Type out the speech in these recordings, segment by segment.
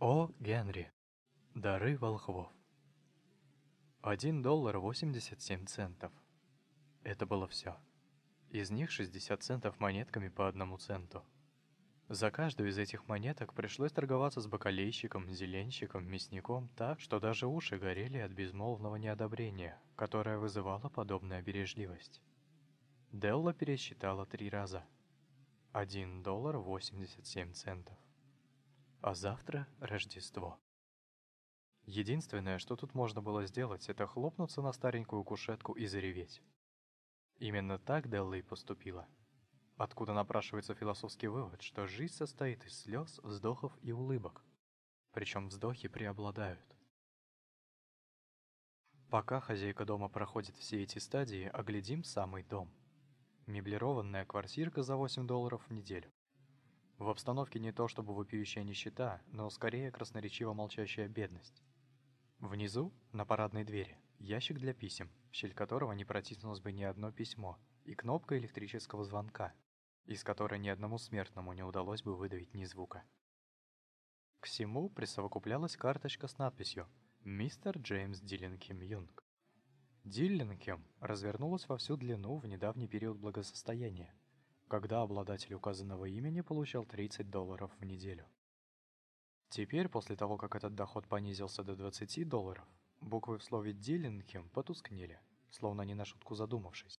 О. Генри. Дары волхвов. 1 доллар 87 центов. Это было все. Из них 60 центов монетками по одному центу. За каждую из этих монеток пришлось торговаться с бакалейщиком, зеленщиком, мясником так, что даже уши горели от безмолвного неодобрения, которое вызывало подобная бережливость. Делла пересчитала три раза. 1 доллар 87 центов. А завтра Рождество. Единственное, что тут можно было сделать, это хлопнуться на старенькую кушетку и зареветь. Именно так Делла и поступила. Откуда напрашивается философский вывод, что жизнь состоит из слез, вздохов и улыбок. Причем вздохи преобладают. Пока хозяйка дома проходит все эти стадии, оглядим самый дом. Меблированная квартирка за 8 долларов в неделю. В обстановке не то чтобы вопиющая нищета, но скорее красноречиво молчащая бедность. Внизу, на парадной двери, ящик для писем, в щель которого не протиснулось бы ни одно письмо, и кнопка электрического звонка, из которой ни одному смертному не удалось бы выдавить ни звука. К всему присовокуплялась карточка с надписью «Мистер Джеймс Диллинкем Юнг». Диллинкем развернулась во всю длину в недавний период благосостояния, когда обладатель указанного имени получал 30 долларов в неделю. Теперь, после того, как этот доход понизился до 20 долларов, буквы в слове «Диллинкем» потускнели, словно не на шутку задумавшись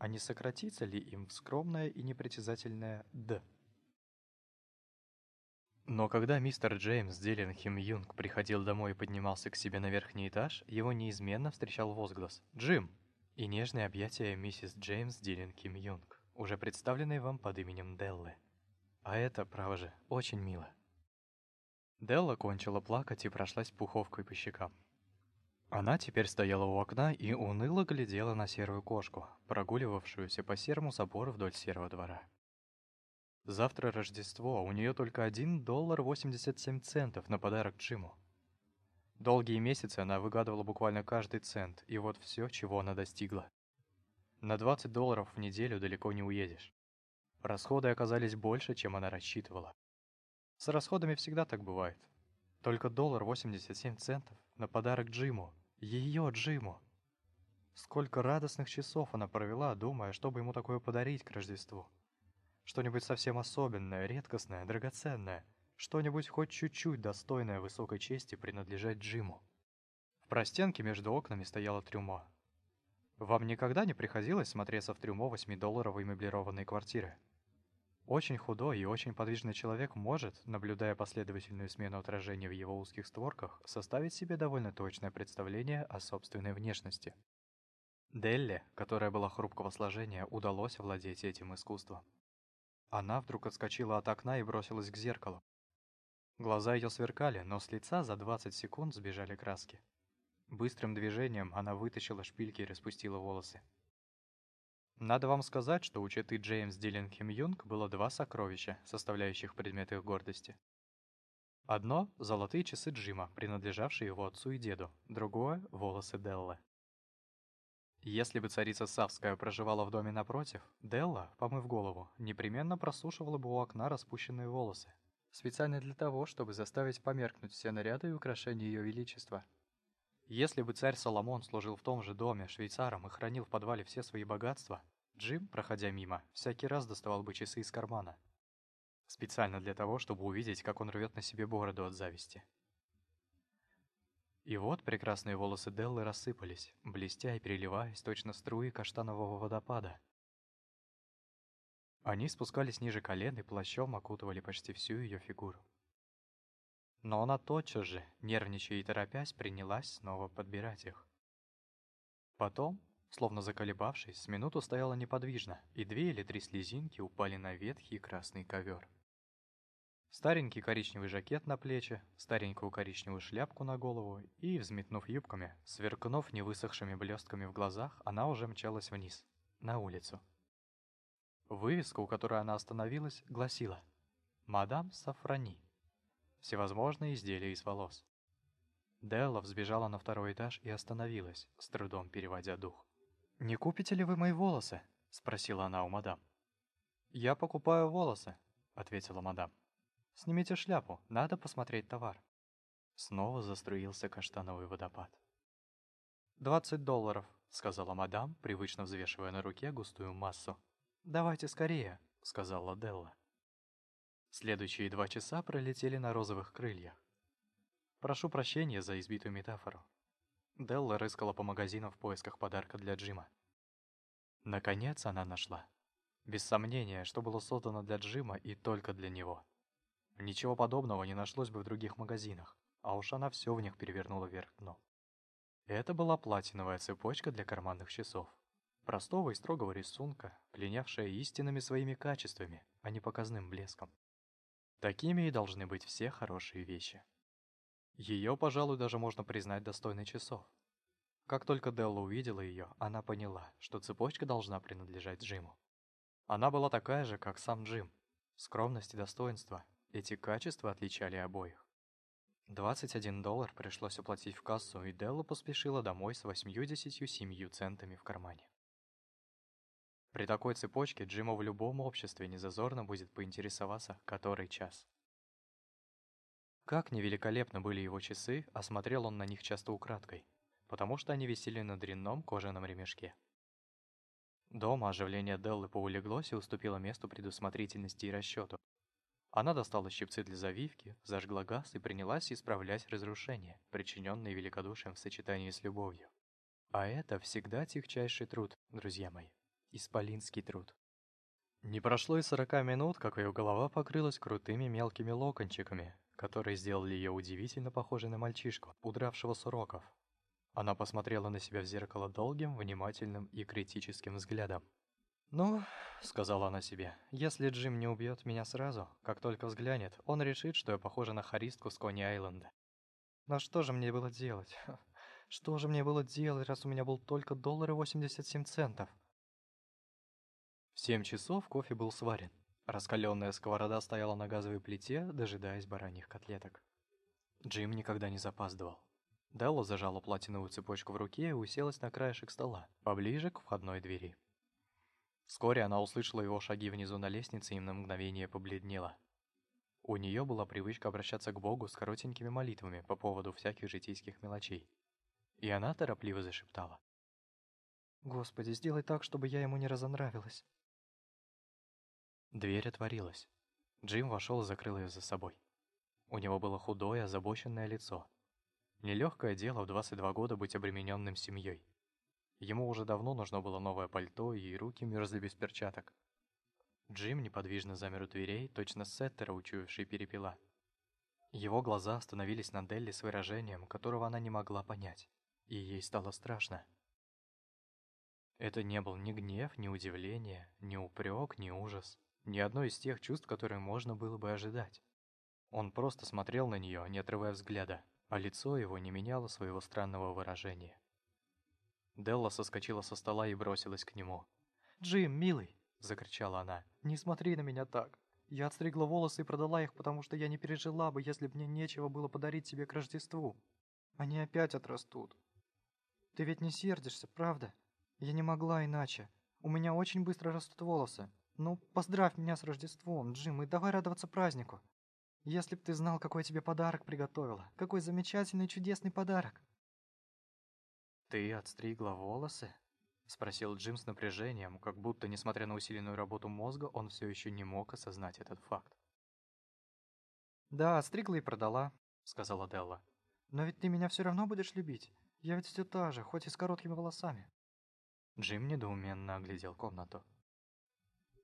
а не сократится ли им в скромное и непритязательное «д». Но когда мистер Джеймс Диллинхем Юнг приходил домой и поднимался к себе на верхний этаж, его неизменно встречал возглас «Джим!» и нежное объятие миссис Джеймс Диллинхем Юнг, уже представленной вам под именем Деллы. А это, право же, очень мило. Делла кончила плакать и прошлась пуховкой по щекам. Она теперь стояла у окна и уныло глядела на серую кошку, прогуливавшуюся по серому забору вдоль серого двора. Завтра Рождество, у нее только один доллар восемьдесят семь центов на подарок Джиму. Долгие месяцы она выгадывала буквально каждый цент, и вот все, чего она достигла. На 20 долларов в неделю далеко не уедешь. Расходы оказались больше, чем она рассчитывала. С расходами всегда так бывает. Только доллар восемьдесят семь центов на подарок Джиму. Ее Джиму. Сколько радостных часов она провела, думая, чтобы ему такое подарить к Рождеству. Что-нибудь совсем особенное, редкостное, драгоценное. Что-нибудь хоть чуть-чуть достойное высокой чести принадлежать Джиму. В простенке между окнами стояло трюмо. Вам никогда не приходилось смотреться в трюмо восьмидолларовой меблированной квартиры? Очень худой и очень подвижный человек может, наблюдая последовательную смену отражений в его узких створках, составить себе довольно точное представление о собственной внешности. Делли, которая была хрупкого сложения, удалось овладеть этим искусством. Она вдруг отскочила от окна и бросилась к зеркалу. Глаза ее сверкали, но с лица за 20 секунд сбежали краски. Быстрым движением она вытащила шпильки и распустила волосы. Надо вам сказать, что у четы Джеймс Диллингем Юнг было два сокровища, составляющих предмет их гордости. Одно — золотые часы Джима, принадлежавшие его отцу и деду, другое — волосы Деллы. Если бы царица Савская проживала в доме напротив, Делла, помыв голову, непременно просушивала бы у окна распущенные волосы, специально для того, чтобы заставить померкнуть все наряды и украшения ее величества. Если бы царь Соломон служил в том же доме швейцаром и хранил в подвале все свои богатства, Джим, проходя мимо, всякий раз доставал бы часы из кармана. Специально для того, чтобы увидеть, как он рвет на себе бороду от зависти. И вот прекрасные волосы Деллы рассыпались, блестя и переливаясь точно струи каштанового водопада. Они спускались ниже колен и плащом окутывали почти всю ее фигуру. Но она тотчас же, нервничая и торопясь, принялась снова подбирать их. Потом, словно заколебавшись, с минуту стояла неподвижно, и две или три слезинки упали на ветхий красный ковер. Старенький коричневый жакет на плечи, старенькую коричневую шляпку на голову и, взметнув юбками, сверкнув невысохшими блестками в глазах, она уже мчалась вниз, на улицу. Вывеска, у которой она остановилась, гласила «Мадам Сафрани» всевозможные изделия из волос. Делла взбежала на второй этаж и остановилась, с трудом переводя дух. «Не купите ли вы мои волосы?» — спросила она у мадам. «Я покупаю волосы», — ответила мадам. Снимите шляпу, надо посмотреть товар». Снова заструился каштановый водопад. «Двадцать долларов», — сказала мадам, привычно взвешивая на руке густую массу. «Давайте скорее», — сказала Делла. Следующие два часа пролетели на розовых крыльях. Прошу прощения за избитую метафору. Делла рыскала по магазинам в поисках подарка для Джима. Наконец она нашла. Без сомнения, что было создано для Джима и только для него. Ничего подобного не нашлось бы в других магазинах, а уж она все в них перевернула вверх дном. Это была платиновая цепочка для карманных часов. Простого и строгого рисунка, пленявшая истинными своими качествами, а не показным блеском. Такими и должны быть все хорошие вещи. Ее, пожалуй, даже можно признать достойной часов. Как только Делла увидела ее, она поняла, что цепочка должна принадлежать Джиму. Она была такая же, как сам Джим. Скромность и достоинство. Эти качества отличали обоих. 21 доллар пришлось оплатить в кассу, и Делла поспешила домой с 87 центами в кармане. При такой цепочке Джиму в любом обществе незазорно будет поинтересоваться, который час. Как невеликолепно были его часы, осмотрел он на них часто украдкой, потому что они висели на дрянном кожаном ремешке. Дома оживление Деллы поулеглось и уступило месту предусмотрительности и расчету. Она достала щипцы для завивки, зажгла газ и принялась исправлять разрушения, причиненные великодушием в сочетании с любовью. А это всегда тихчайший труд, друзья мои. Исполинский труд. Не прошло и сорока минут, как ее голова покрылась крутыми мелкими локончиками, которые сделали ее удивительно похожей на мальчишку, удравшего с уроков. Она посмотрела на себя в зеркало долгим, внимательным и критическим взглядом. «Ну, — сказала она себе, — если Джим не убьет меня сразу, как только взглянет, он решит, что я похожа на харистку с Кони-Айленда. Но что же мне было делать? Что же мне было делать, раз у меня был только доллар и 87 центов?» В семь часов кофе был сварен. Раскаленная сковорода стояла на газовой плите, дожидаясь бараньих котлеток. Джим никогда не запаздывал. Делла зажала платиновую цепочку в руке и уселась на краешек стола, поближе к входной двери. Вскоре она услышала его шаги внизу на лестнице и на мгновение побледнела. У нее была привычка обращаться к Богу с коротенькими молитвами по поводу всяких житейских мелочей. И она торопливо зашептала. «Господи, сделай так, чтобы я ему не разонравилась». Дверь отворилась. Джим вошел и закрыл ее за собой. У него было худое, озабоченное лицо. Нелегкое дело в 22 года быть обремененным семьей. Ему уже давно нужно было новое пальто, и руки мерзли без перчаток. Джим неподвижно замер у дверей, точно сеттера, учуявший перепела. Его глаза остановились на Делли с выражением, которого она не могла понять, и ей стало страшно. Это не был ни гнев, ни удивление, ни упрек, ни ужас. Ни одно из тех чувств, которые можно было бы ожидать. Он просто смотрел на нее, не отрывая взгляда, а лицо его не меняло своего странного выражения. Делла соскочила со стола и бросилась к нему. «Джим, милый!» — закричала она. «Не смотри на меня так! Я отстригла волосы и продала их, потому что я не пережила бы, если бы мне нечего было подарить тебе к Рождеству. Они опять отрастут. Ты ведь не сердишься, правда? Я не могла иначе. У меня очень быстро растут волосы. Ну, поздравь меня с Рождеством, Джим, и давай радоваться празднику. Если б ты знал, какой тебе подарок приготовила. Какой замечательный чудесный подарок. Ты отстригла волосы? Спросил Джим с напряжением, как будто, несмотря на усиленную работу мозга, он все еще не мог осознать этот факт. «Да, отстригла и продала», — сказала Делла. «Но ведь ты меня все равно будешь любить. Я ведь все та же, хоть и с короткими волосами». Джим недоуменно оглядел комнату.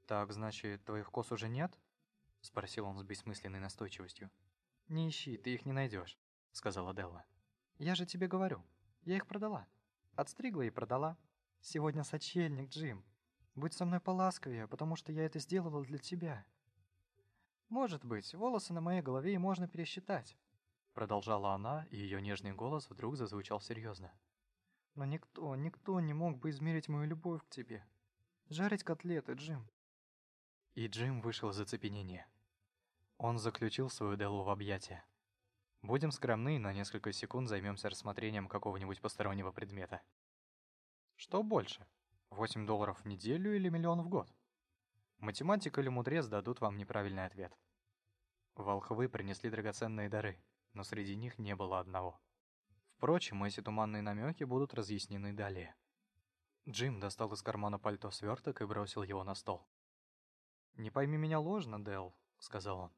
«Так, значит, твоих кос уже нет?» — спросил он с бессмысленной настойчивостью. «Не ищи, ты их не найдешь», — сказала Делла. «Я же тебе говорю, я их продала. Отстригла и продала. Сегодня сочельник, Джим. Будь со мной поласковее, потому что я это сделала для тебя». «Может быть, волосы на моей голове и можно пересчитать», — продолжала она, и ее нежный голос вдруг зазвучал серьезно. «Но никто, никто не мог бы измерить мою любовь к тебе. Жарить котлеты, Джим, и Джим вышел из оцепенения. Он заключил свою Делу в объятия. Будем скромны, на несколько секунд займемся рассмотрением какого-нибудь постороннего предмета. Что больше? 8 долларов в неделю или миллион в год? Математика или мудрец дадут вам неправильный ответ. Волхвы принесли драгоценные дары, но среди них не было одного. Впрочем, эти туманные намеки будут разъяснены далее. Джим достал из кармана пальто сверток и бросил его на стол. «Не пойми меня ложно, Дэл», — сказал он.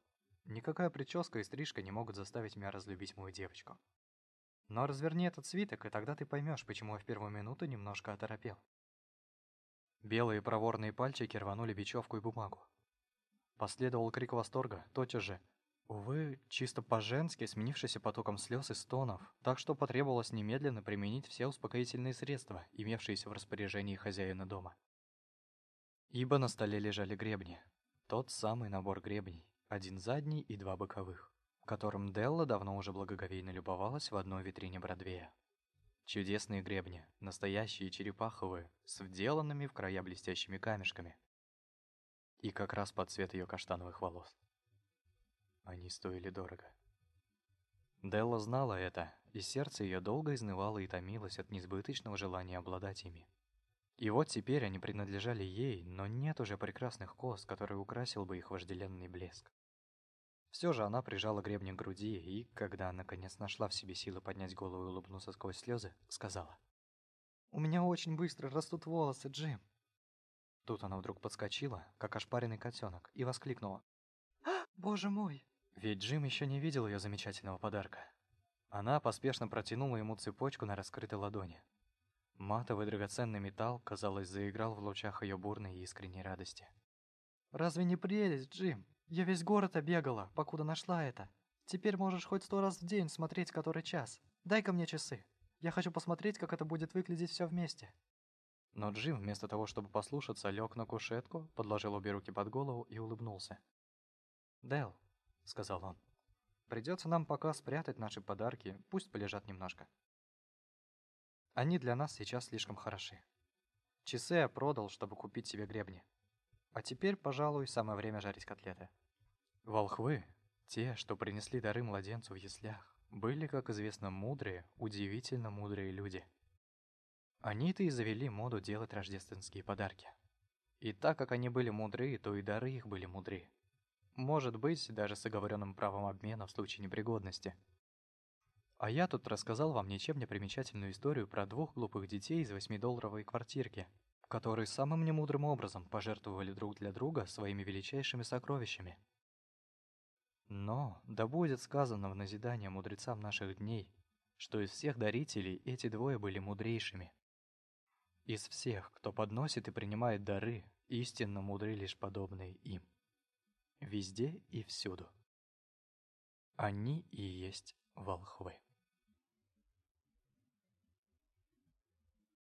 «Никакая прическа и стрижка не могут заставить меня разлюбить мою девочку. Но разверни этот свиток, и тогда ты поймешь, почему я в первую минуту немножко оторопел». Белые проворные пальчики рванули бечевку и бумагу. Последовал крик восторга, тотчас же. Увы, чисто по-женски, сменившийся потоком слез и стонов, так что потребовалось немедленно применить все успокоительные средства, имевшиеся в распоряжении хозяина дома. Ибо на столе лежали гребни. Тот самый набор гребней, один задний и два боковых, которым Делла давно уже благоговейно любовалась в одной витрине Бродвея. Чудесные гребни, настоящие черепаховые, с вделанными в края блестящими камешками, и как раз под цвет ее каштановых волос. Они стоили дорого. Делла знала это, и сердце ее долго изнывало и томилось от несбыточного желания обладать ими. И вот теперь они принадлежали ей, но нет уже прекрасных кос, который украсил бы их вожделенный блеск. Все же она прижала гребни к груди и, когда наконец нашла в себе силы поднять голову и улыбнуться сквозь слезы, сказала. «У меня очень быстро растут волосы, Джим. Тут она вдруг подскочила, как ошпаренный котенок, и воскликнула. «А, боже мой!» Ведь Джим еще не видел ее замечательного подарка. Она поспешно протянула ему цепочку на раскрытой ладони. Матовый драгоценный металл, казалось, заиграл в лучах ее бурной и искренней радости. «Разве не прелесть, Джим? Я весь город обегала, покуда нашла это. Теперь можешь хоть сто раз в день смотреть который час. Дай-ка мне часы. Я хочу посмотреть, как это будет выглядеть все вместе». Но Джим, вместо того, чтобы послушаться, лег на кушетку, подложил обе руки под голову и улыбнулся. «Дэл», — сказал он, — «придется нам пока спрятать наши подарки, пусть полежат немножко. Они для нас сейчас слишком хороши. Часы я продал, чтобы купить себе гребни. А теперь, пожалуй, самое время жарить котлеты». Волхвы, те, что принесли дары младенцу в яслях, были, как известно, мудрые, удивительно мудрые люди — они-то и завели моду делать рождественские подарки. И так как они были мудры, то и дары их были мудры. Может быть, даже с оговоренным правом обмена в случае непригодности. А я тут рассказал вам ничем не примечательную историю про двух глупых детей из восьмидолларовой квартирки, которые самым немудрым образом пожертвовали друг для друга своими величайшими сокровищами. Но, да будет сказано в назидание мудрецам наших дней, что из всех дарителей эти двое были мудрейшими. Из всех, кто подносит и принимает дары, истинно мудры лишь подобные им. Везде и всюду. Они и есть волхвы.